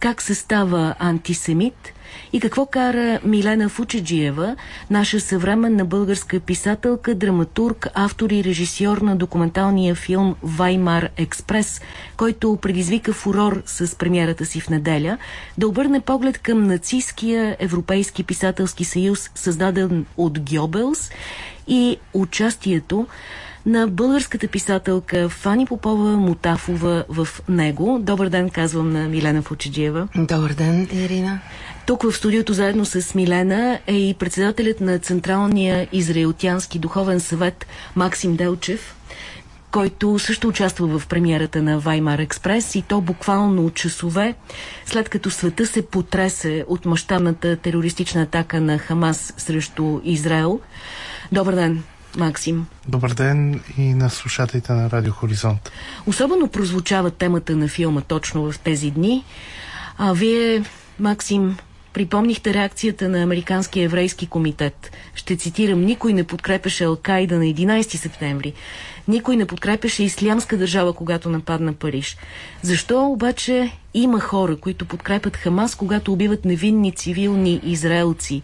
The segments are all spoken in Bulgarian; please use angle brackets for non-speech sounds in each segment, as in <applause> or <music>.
как се става антисемит и какво кара Милена Фучеджиева, наша съвременна българска писателка, драматург, автор и режисьор на документалния филм Ваймар Експрес, който предизвика фурор с премиерата си в неделя, да обърне поглед към нацистския Европейски писателски съюз, създаден от Гьобелс и участието на българската писателка Фани Попова Мутафова в него. Добър ден, казвам на Милена Фучеджиева. Добър ден, Ирина. Тук в студиото заедно с Милена е и председателят на Централния израелтянски духовен съвет Максим Делчев, който също участва в премиерата на Ваймар Експрес и то буквално часове, след като света се потресе от мащабната терористична атака на Хамас срещу Израел. Добър ден! Максим. Добър ден и на слушателите на Радио Хоризонт. Особено прозвучава темата на филма точно в тези дни. А вие, Максим, припомнихте реакцията на Американския еврейски комитет. Ще цитирам, никой не подкрепеше Алкайда на 11 септември. Никой не подкрепеше Ислямска държава, когато нападна Париж. Защо обаче има хора, които подкрепят Хамас, когато убиват невинни цивилни израелци?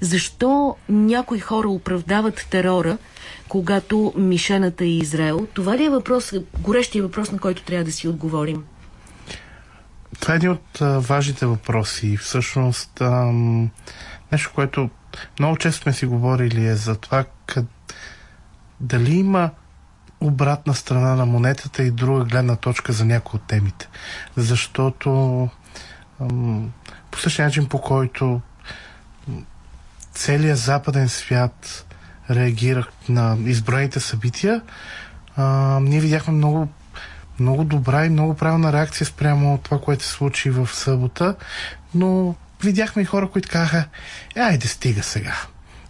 Защо някои хора оправдават терора, когато мишената е Израел? Това ли е въпрос, горещия въпрос, на който трябва да си отговорим? Това е един от а, важните въпроси. Всъщност, ам, нещо, което много често сме си говорили е за това къд... дали има обратна страна на монетата и друга гледна точка за някои от темите. Защото ам, по същия начин, по който целият западен свят реагира на изброените събития, а, ние видяхме много, много добра и много правилна реакция спрямо това, което се случи в събота, но видяхме и хора, които казаха, е, айде стига сега.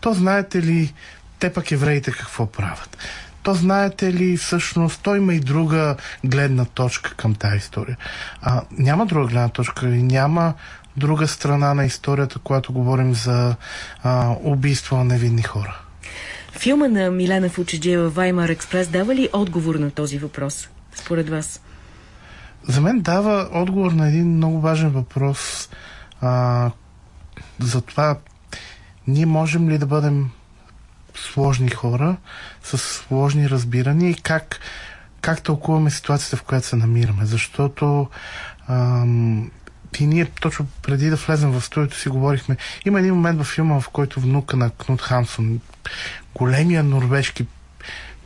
То знаете ли, те пък евреите какво правят? То знаете ли, всъщност, той има и друга гледна точка към тази история. А, няма друга гледна точка и няма друга страна на историята, когато говорим за а, убийство на невинни хора. Филма на Милена Фучеджиева Ваймар Експрес дава ли отговор на този въпрос, според вас? За мен дава отговор на един много важен въпрос а, за това ние можем ли да бъдем сложни хора с сложни разбирания и как, как тълкуваме ситуацията, в която се намираме. Защото ам, и ние точно преди да влезем в студиото си говорихме. Има един момент във филма, в който внука на Кнут Хансон, големия норвежки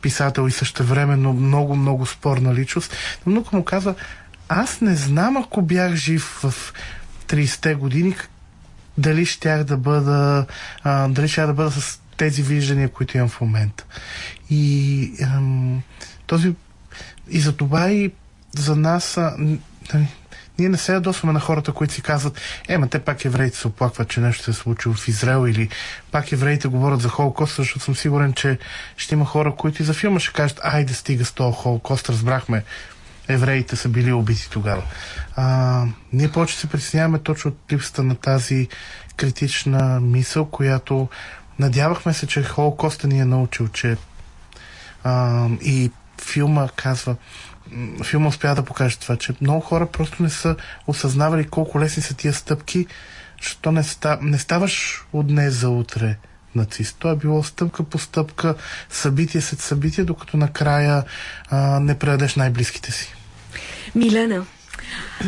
писател и същевременно много, много спорна личност, внука му казва, аз не знам ако бях жив в 30-те години, дали щях да бъда, а, дали щях да бъда с тези виждания, които имам в момента. И ам, този и за това и за нас а, нали, ние не се ядосваме на хората, които си казват, е, ма те пак евреите се оплакват, че нещо се е случило в Израел или пак евреите говорят за Холокост, защото съм сигурен, че ще има хора, които и за филма ще кажат, айде стига с този Холокост, разбрахме, евреите са били убити тогава. А, ние повече се притесняваме точно от липсата на тази критична мисъл, която надявахме се, че Холокоста ни е научил, че а, и филма казва, филма успя да покаже това, че много хора просто не са осъзнавали колко лесни са тия стъпки, защото не, ста, не ставаш от днес за утре нацист. То е било стъпка по стъпка, събитие след събитие, докато накрая а, не предадеш най-близките си. Милена,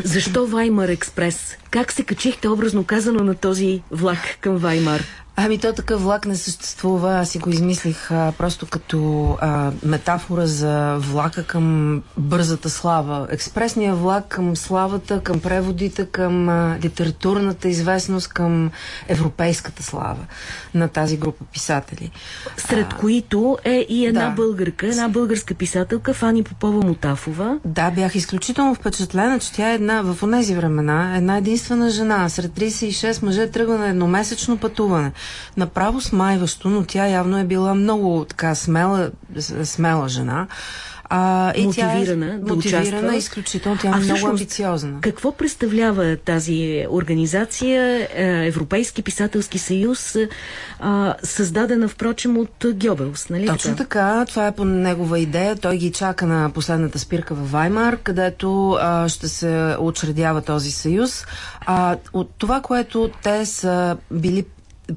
защо Ваймар Експрес? Как се качихте образно казано на този влак към Ваймар? Ами то такъв влак не съществува. Аз си го измислих а, просто като а, метафора за влака към бързата слава. Експресния влак към славата, към преводите, към а, литературната известност, към европейската слава на тази група писатели. Сред а, които е и една да. българка, една българска писателка, Фани Попова Мутафова. Да, бях изключително впечатлена, че тя е една в тези времена, една единствена жена. Сред 36 мъже тръгва на едномесечно пътуване направо смайващо, но тя явно е била много така смела, смела жена. А, и мотивирана тя е, да мотивирана, участва. изключително, тя е много амбициозна. Какво представлява тази организация, е, Европейски писателски съюз, е, създадена впрочем от Гьобелс, нали Точно така, това е по негова идея. Той ги чака на последната спирка в Ваймар, където а, ще се учредява този съюз. А, от това, което те са били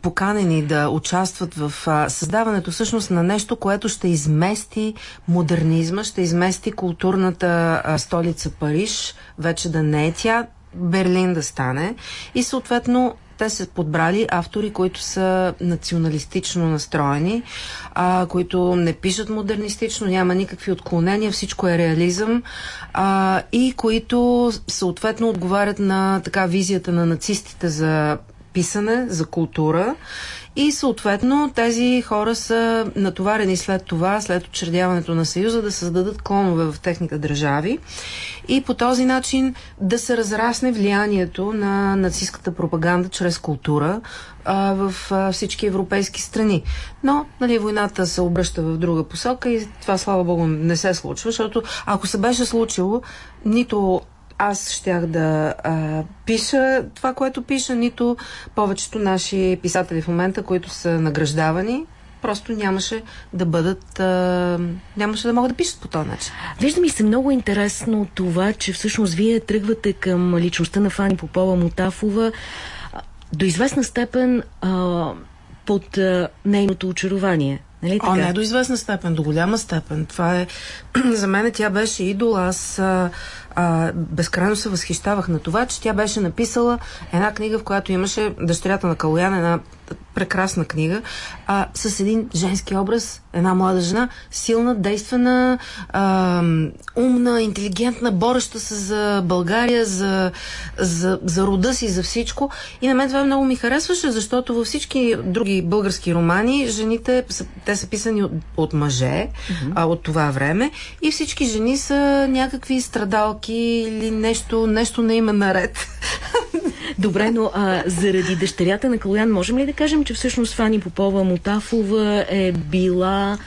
поканени да участват в а, създаването всъщност на нещо, което ще измести модернизма, ще измести културната а, столица Париж, вече да не е тя, Берлин да стане. И съответно те са подбрали автори, които са националистично настроени, а, които не пишат модернистично, няма никакви отклонения, всичко е реализъм а, и които съответно отговарят на така визията на нацистите за писане, за култура и съответно тези хора са натоварени след това, след учредяването на Съюза, да създадат клонове в техните държави и по този начин да се разрасне влиянието на нацистската пропаганда чрез култура а, в а, всички европейски страни. Но нали, войната се обръща в друга посока и това, слава Богу, не се случва, защото ако се беше случило, нито аз щях да а, пиша това, което пиша, нито повечето наши писатели в момента, които са награждавани, просто нямаше да бъдат, а, нямаше да могат да пишат по този начин. Вижда ми се много интересно това, че всъщност вие тръгвате към личността на Фани Попова Мутафова до известна степен а, под а, нейното очарование. Нали така? О, не до известна степен, до голяма степен. Това е... <clears throat> За мен тя беше идол. Аз а, а, безкрайно се възхищавах на това, че тя беше написала една книга, в която имаше дъщерята на Калоян, една прекрасна книга, а, с един женски образ, една млада жена, силна, действена, а, умна, интелигентна, бореща се за България, за, за, за рода си, за всичко. И на мен това много ми харесваше, защото във всички други български романи жените, те са писани от, от мъже mm-hmm. а, от това време и всички жени са някакви страдалки или нещо, нещо не има наред. <laughs> Добре, но а, заради дъщерята на Калуян, можем ли да кажем, че всъщност Фани Попова Мутафова е била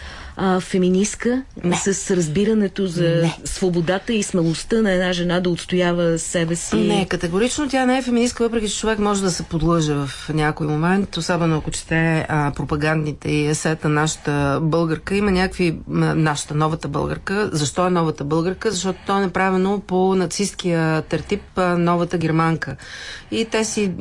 а, феминистка не. с разбирането за не. свободата и смелостта на една жена да отстоява себе си? Не, категорично тя не е феминистка, въпреки че човек може да се подлъжа в някой момент, особено ако чете а, пропагандните и есета нашата българка. Има някакви нашата новата българка. Защо е новата българка? Защото то е направено по нацистския тертип новата германка. И те си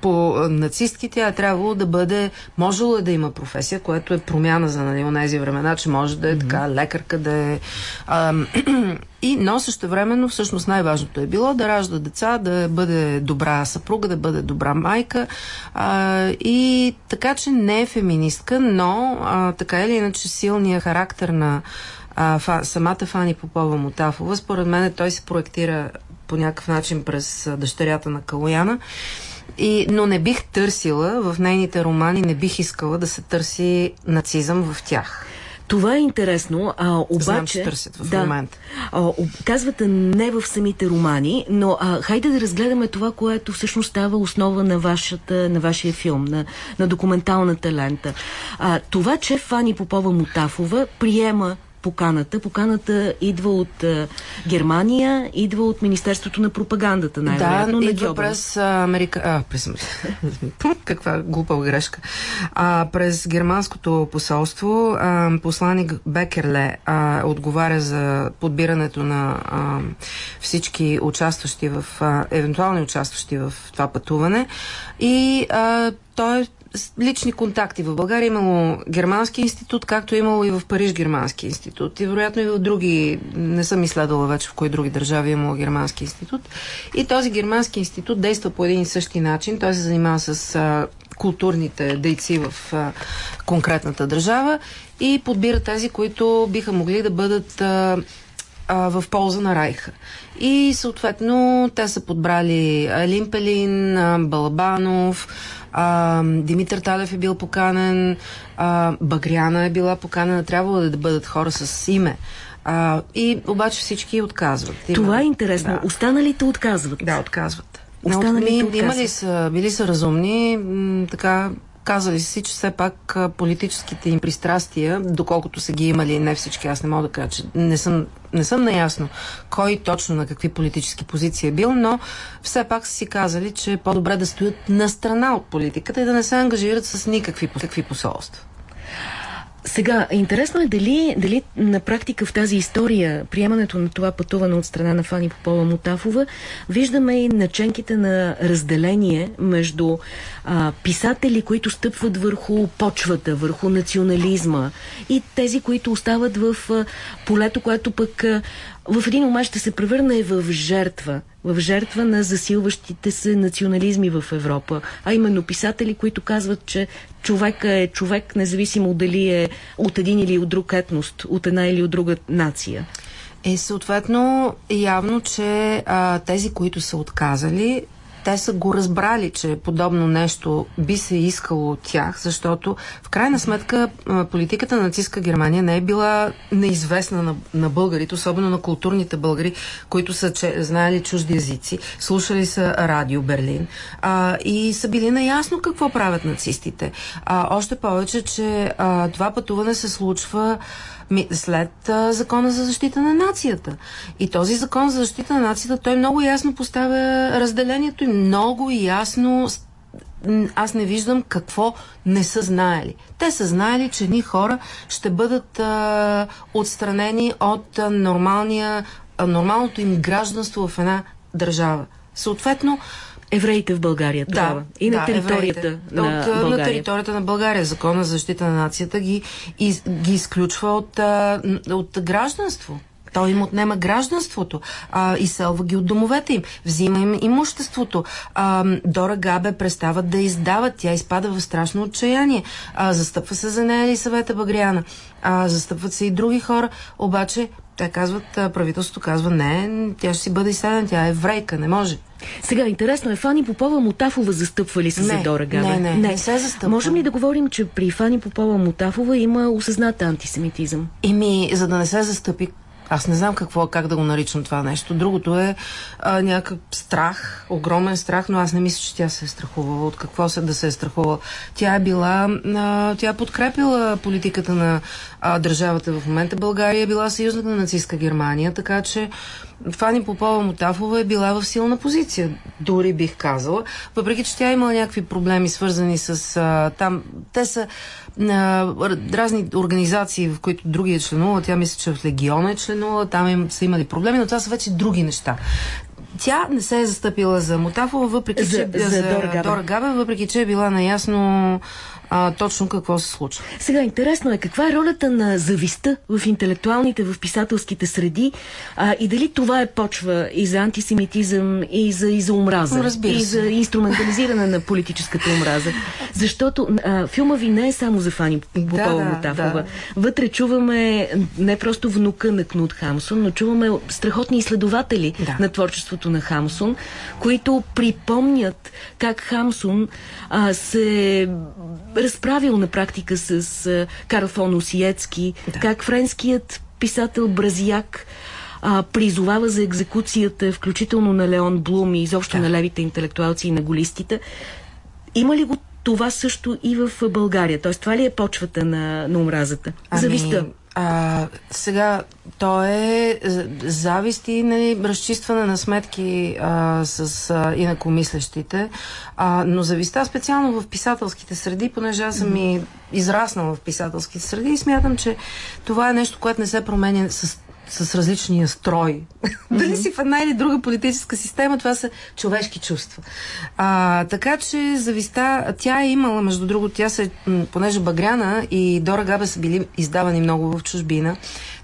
по нацистки тя е трябвало да бъде, можело е да има професия, което е промяна за нали, тези времена, че може да е mm-hmm. така лекарка, да е... А, <clears throat> и, но също времено, всъщност най-важното е било да ражда деца, да бъде добра съпруга, да бъде добра майка. А, и така, че не е феминистка, но а, така или иначе силният характер на а, фа, самата Фани Попова Мутафова, според мен той се проектира по някакъв начин през дъщерята на Калояна. И, но не бих търсила в нейните романи, не бих искала да се търси нацизъм в тях. Това е интересно, а, обаче... Знам, че търсят в да, момента. А, казвате не в самите романи, но а, хайде да разгледаме това, което всъщност става основа на, вашата, на вашия филм, на, на документалната лента. А, това, че Фани Попова Мутафова приема поканата. Поканата идва от а, Германия, идва от Министерството на пропагандата, най-вероятно. Да, идва през Америка... А, през... <laughs> Каква глупа грешка. А, през германското посолство а, посланик Бекерле а, отговаря за подбирането на а, всички участващи в... А, евентуални участващи в това пътуване. И а, той лични контакти. В България имало германски институт, както е имало и в Париж германски институт. И вероятно и в други, не съм изследвала вече в кои други държави е имало германски институт. И този германски институт действа по един и същи начин. Той се занимава с а, културните дейци в а, конкретната държава и подбира тези, които биха могли да бъдат а, а, в полза на Райха. И съответно те са подбрали Алин Пелин, Балабанов, а, Димитър Талев е бил поканен, а, Багряна е била поканена, трябвало да бъдат хора с име. А, и обаче всички отказват. Има, Това е интересно. Да. Останалите отказват. Да, отказват. Останалите отказват. Има ли са, били са разумни, така казали си, че все пак политическите им пристрастия, доколкото са ги имали, не всички, аз не мога да кажа, че не съм, не съм наясно кой точно на какви политически позиции е бил, но все пак са си казали, че е по-добре да стоят на страна от политиката и да не се ангажират с никакви какви посолства. Сега, интересно е дали, дали на практика в тази история, приемането на това пътуване от страна на Фани Попова Мутафова, виждаме и наченките на разделение между а, писатели, които стъпват върху почвата, върху национализма и тези, които остават в а, полето, което пък а, в един момент ще се превърне в жертва, в жертва на засилващите се национализми в Европа, а именно писатели, които казват, че човека е човек, независимо дали е от един или от друг етност, от една или от друга нация. Е, съответно, явно, че а, тези, които са отказали, те са го разбрали, че подобно нещо би се искало от тях, защото в крайна сметка политиката на нацистска Германия не е била неизвестна на, на българите, особено на културните българи, които са че, знаели чужди езици, слушали са радио Берлин а, и са били наясно какво правят нацистите. А, още повече, че а, това пътуване се случва след а, закона за защита на нацията. И този закон за защита на нацията, той много ясно поставя разделението и много ясно аз не виждам какво не са знаели. Те са знаели, че ни хора ще бъдат а, отстранени от а, нормалния, а, нормалното им гражданство в една държава. Съответно, евреите в България да, И на да, територията евреите. на от, България. На територията на България. Закона за защита на нацията ги, из, ги изключва от, от гражданство. Той им отнема гражданството, а, изселва ги от домовете им, взима им имуществото. А, Дора Габе престават да издават, тя изпада в страшно отчаяние. А, застъпва се за нея Елисавета Багряна. А, застъпват се и други хора, обаче те казват, правителството казва, не, тя ще си бъде изседена, тя е еврейка, не може. Сега, интересно е, Фани Попова Мутафова застъпва ли се не, за Дора Габе? Не, не, не, не се застъпва. Можем ли да говорим, че при Фани Попова Мутафова има осъзната антисемитизъм? Еми, за да не се застъпи, аз не знам какво, как да го наричам това нещо. Другото е а, някакъв страх, огромен страх, но аз не мисля, че тя се е страхувала. От какво се да се е страхувала? Тя е била, а, тя е подкрепила политиката на а, държавата в момента. България е била съюзник на нацистска Германия, така че Фани Попова Мотафова е била в силна позиция, дори бих казала. Въпреки, че тя е имала някакви проблеми, свързани с а, там. Те са а, разни организации, в които други е членувала. Тя мисля, че в Легиона е членувала. Там им, са имали проблеми, но това са вече други неща. Тя не се е застъпила за Мотафова, въпреки за, че за, за Дора, Габе. Въпреки че е била наясно а, точно какво се случва. Сега интересно е каква е ролята на зависта в интелектуалните, в писателските среди а, и дали това е почва и за антисемитизъм, и за, и за омраза, и за инструментализиране на политическата омраза. Защото а, филма ви не е само за Фани Попова да, Мотафова. Да. Вътре чуваме не просто внука на Кнут Хамсон, но чуваме страхотни изследователи да. на творчеството на Хамсон, които припомнят как Хамсон а, се разправил на практика с Карл фон Осиецки, да. как френският писател Бразияк а, призовава за екзекуцията, включително на Леон Блум и изобщо да. на левите интелектуалци и на голистите. Има ли го това също и в България? Тоест, това ли е почвата на, на омразата? Ами, Зависта. А, сега, то е завист и нали, разчистване на сметки а, с а, инакомислещите, а, но зависта специално в писателските среди, понеже аз съм и израснала в писателските среди и смятам, че това е нещо, което не се променя с с различния строй. <laughs> Дали си в една или друга политическа система, това са човешки чувства. А, така че зависта, тя е имала, между другото, тя се, понеже Багряна и Дора Габе са били издавани много в чужбина,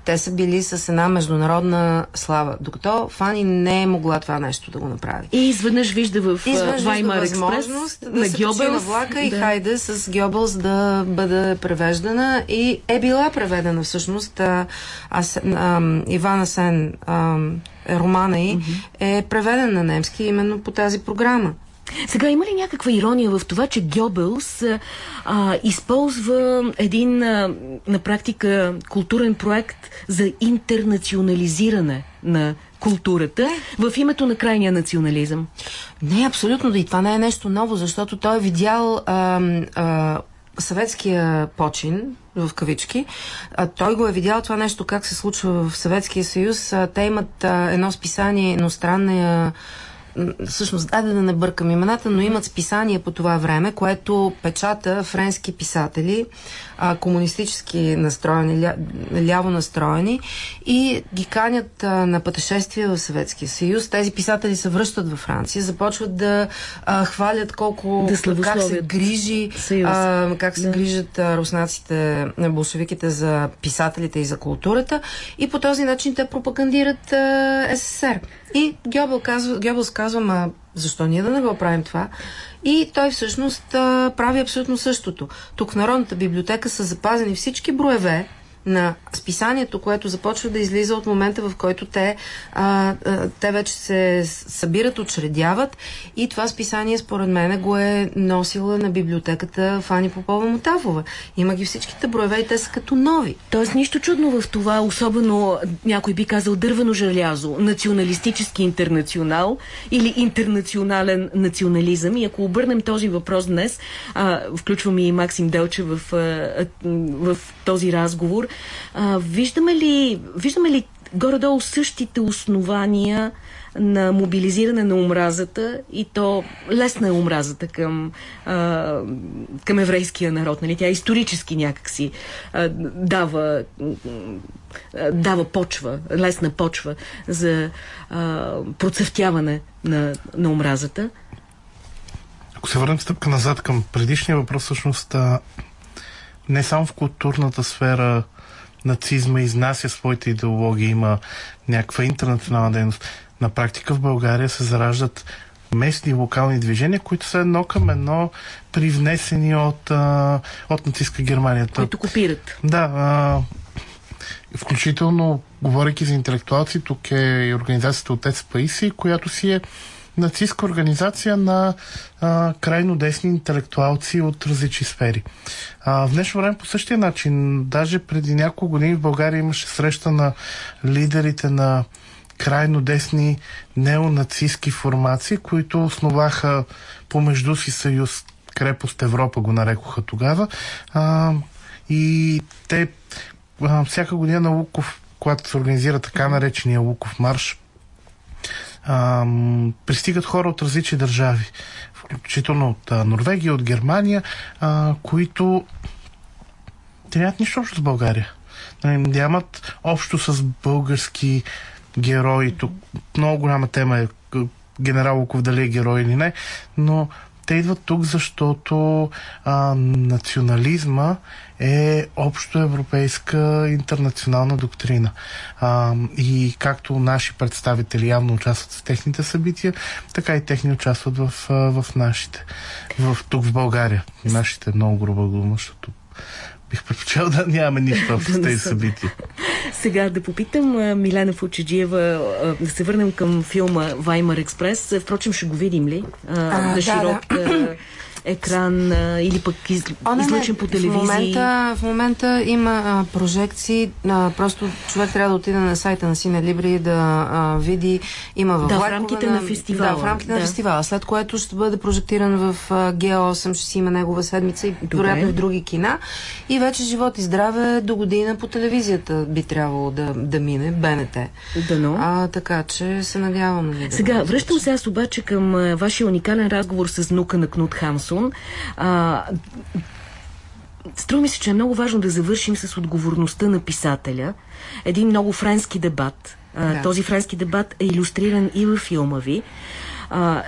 те са били с една международна слава, докато Фани не е могла това нещо да го направи. И изведнъж вижда в Ваймар Експрес да на Гьобелс, на влака да. и хайде с Гьобелс да бъде превеждана и е била преведена всъщност а, а, а, Ивана Сен а, романа и mm-hmm. е преведен на немски именно по тази програма. Сега има ли някаква ирония в това, че Гьобелс а, използва един а, на практика културен проект за интернационализиране на културата в името на крайния национализъм. Не, абсолютно. И това не е нещо ново, защото той е видял а, а, съветския почин, в кавички. А, той го е видял това нещо как се случва в Съветския съюз. А, те имат а, едно списание, едностранна всъщност, дай да не бъркам имената, но имат списание по това време, което печата френски писатели, а, комунистически настроени, ля, ляво настроени и ги канят а, на пътешествия в Съветския съюз. Тези писатели се връщат във Франция, започват да а, хвалят колко да как се грижи, а, как се да. грижат а, руснаците, болшевиките за писателите и за културата и по този начин те пропагандират а, СССР. И Гьобел казва, Гьобелс казва, ма защо ние да не го правим това? И той всъщност а, прави абсолютно същото. Тук в Народната библиотека са запазени всички броеве на списанието, което започва да излиза от момента, в който те, а, а, те вече се събират, учредяват и това списание, според мен, го е носила на библиотеката Фани Попова Мотавова. Има ги всичките броеве и те са като нови. Тоест нищо чудно в това, особено някой би казал дървено желязо, националистически интернационал или интернационален национализъм. И ако обърнем този въпрос днес, а, включвам и Максим Делче в, в този разговор, а, виждаме ли, виждаме ли горе-долу същите основания на мобилизиране на омразата и то лесна е омразата към, а, към еврейския народ. Нали? Тя исторически някакси а, дава, а, дава почва, лесна почва за а, процъфтяване на, на омразата. Ако се върнем стъпка назад към предишния въпрос, всъщност а, не само в културната сфера нацизма изнася своите идеологии, има някаква интернационална дейност. На практика в България се зараждат местни и локални движения, които са едно към едно привнесени от, а, от нацистска Германия. Които копират. Да, а, включително, говоряки за интелектуалци, тук е и организацията Отец Паиси, която си е нацистска организация на а, крайно десни интелектуалци от различни сфери. А, в днешно време по същия начин, даже преди няколко години в България имаше среща на лидерите на крайно десни неонацистски формации, които основаха помежду си съюз Крепост Европа го нарекоха тогава. А, и те а, всяка година на Луков, когато се организира така наречения Луков марш, а, пристигат хора от различни държави, включително от а, Норвегия, от Германия, а, които те нямат нищо общо с България. Нали, Нямат общо с български герои. Тук много голяма тема е генерал Луков дали е герой или не, но те идват тук, защото а, национализма е общо европейска интернационална доктрина. А, и както наши представители явно участват в техните събития, така и техни участват в, в нашите. В, тук в България. Нашите много груба дума, защото бих предпочел да нямаме нищо <laughs> общо с тези събития. Сега да попитам Милена Фучеджиева, да се върнем към филма Ваймар Експрес. Впрочем, ще го видим ли? А, А, на да, широк да. <clears throat> екран а, или пък из, О, не, излъчен по телевизии? В момента, в момента има а, прожекции. А, просто човек трябва да отиде на сайта на Сине Либри да а, види. Има в Да, в рамките на фестивала. Да, в рамките Да. на фестивала. След което ще бъде прожектиран в а, Г8, ще си има негова седмица и вероятно в други кина. И вече живот и здраве до година по телевизията би трябвало да, да мине, БНТ. Дано. А, така че се надявам. Да Сега, връщам се аз обаче към а, вашия уникален разговор с внука на Кнут Хамсон. А, струва ми се, че е много важно да завършим с отговорността на писателя. Един много френски дебат. Да. Този френски дебат е иллюстриран и във филма ви. А,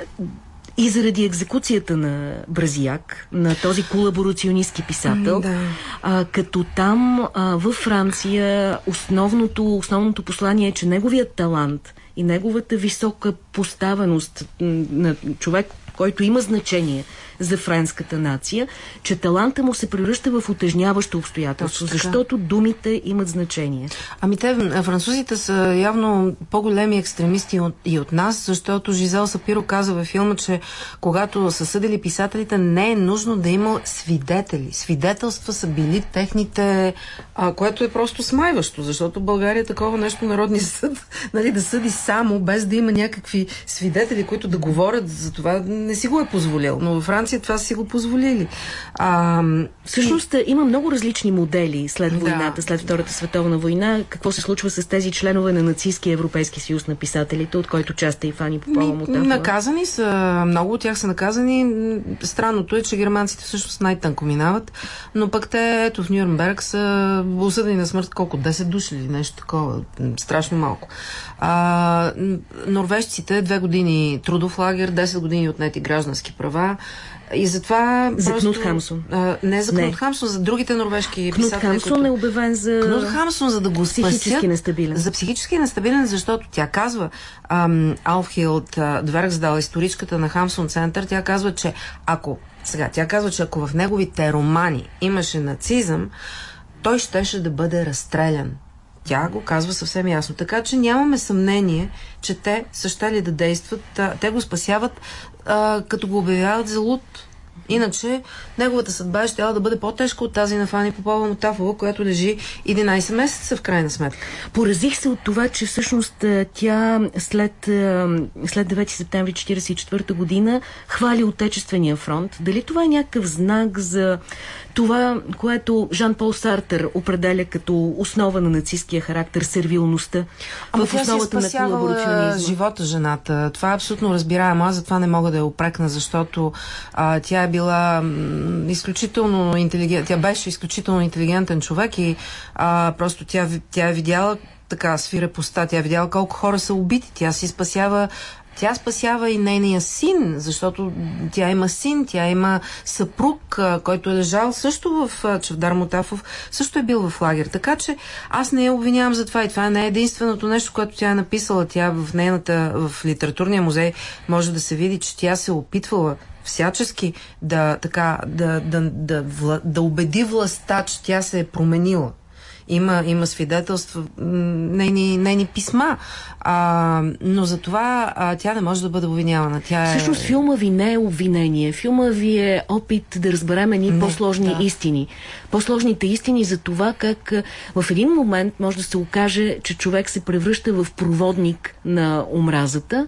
и заради екзекуцията на Бразияк, на този колаборационистски писател, Да. а, като там а, във Франция основното, основното послание е, че неговият талант и неговата висока поставеност на човек, който има значение за френската нация, че таланта му се превръща в утежняващо обстоятелство, защото думите имат значение. Ами те, французите са явно по-големи екстремисти от, и от нас, защото Жизел Сапиро каза във филма, че когато са съдили писателите, не е нужно да има свидетели. Свидетелства са били техните, а, което е просто смайващо, защото България е такова нещо народни <laughs> съд, нали, да съди само, без да има някакви свидетели, които да говорят за това, не си го е позволил. Но във Франция това си го позволили. А, Всъщност и... има много различни модели след войната, да. след Втората световна война. Какво се случва с тези членове на нацистския Европейски съюз на писателите, от който част е и Фани Попова Мутафова? Наказани са, много от тях са наказани. Странното е, че германците всъщност най-тънко минават, но пък те, ето в Нюрнберг са осъдени на смърт колко? 10 души или нещо такова. Страшно малко. А, норвежците две години трудов лагер, 10 години отнети граждански права. И затова. За просто, Кнут Хамсон. А, не за Кнут не. Хамсон, за другите норвежки Кнут писатели. Хамсон които... е обявен за. Кнут Хамсон, за да го психически спасят, нестабилен. За психически нестабилен, защото тя казва, Алфхилд Дверксдал, историчката на Хамсон Център, тя казва, че ако. Сега, тя казва, че ако в неговите романи имаше нацизъм, той щеше да бъде разстрелян. Тя го казва съвсем ясно. Така че нямаме съмнение, че те са щели да действат. Те го спасяват, а, като го обявяват за луд. Иначе неговата съдба ще да бъде по-тежка от тази на Фани Попова Мотафова, която лежи 11 месеца в крайна сметка. Поразих се от това, че всъщност тя след, след 9 септември 1944 година хвали Отечествения фронт. Дали това е някакъв знак за това, което Жан-Пол Сартер определя като основа на нацистския характер, сервилността Ама в основата на колаборационизма. живота жената. Това е абсолютно разбираемо. Аз затова не мога да я опрекна, защото а, тя е била изключително интелигент. Тя беше изключително интелигентен човек и а, просто тя, тя е видяла така свирепостта. Тя е видяла колко хора са убити. Тя си спасява тя спасява и нейния син, защото тя има син, тя има съпруг, който е лежал също в Чавдар Мотафов, също е бил в лагер. Така че аз не я обвинявам за това и това не е единственото нещо, което тя е написала. Тя в нейната, в литературния музей може да се види, че тя се е опитвала всячески да, така, да, да, да, да, да убеди властта, че тя се е променила. Има, има свидетелства, нейни, нейни писма. А, но за това а, тя не може да бъде обвинявана. Тя е... Всъщност филма ви не е обвинение. Филма ви е опит да разберем едни по-сложни да. истини. По-сложните истини за това как в един момент може да се окаже, че човек се превръща в проводник на омразата,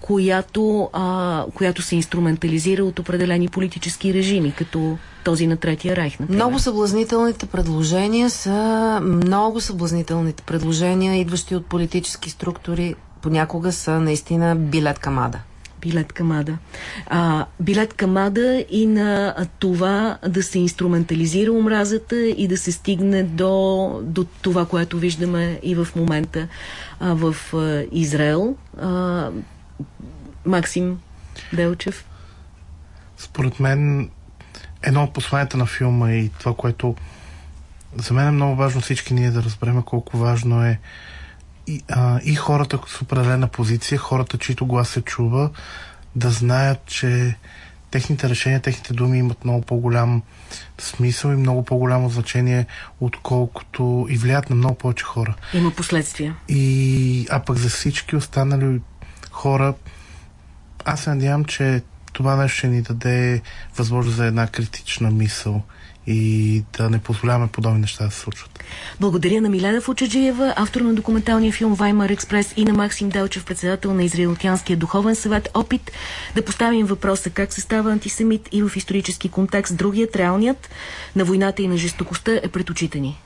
която, а, която се инструментализира от определени политически режими, като този на Третия райх, например. Много съблазнителните предложения са много съблазнителните предложения, идващи от политически структури, понякога са наистина билет камада. Билет камада. А, билет камада и на това да се инструментализира омразата и да се стигне до, до това, което виждаме и в момента а, в а, Израел. А, Максим Делчев? Според мен едно от посланията на филма и това, което за мен е много важно всички ние да разберем колко важно е и, а, и хората с определена позиция, хората, чието глас се чува, да знаят, че техните решения, техните думи имат много по-голям смисъл и много по-голямо значение, отколкото и влияят на много повече хора. Има последствия. И, а пък за всички останали хора, аз се надявам, че това нещо ще ни даде възможност за една критична мисъл и да не позволяваме подобни неща да се случват. Благодаря на Милена Фучаджиева, автор на документалния филм Ваймар Експрес и на Максим Делчев, председател на Израелтянския духовен съвет. Опит да поставим въпроса как се става антисемит и в исторически контекст. Другият, реалният, на войната и на жестокостта е пред очите ни.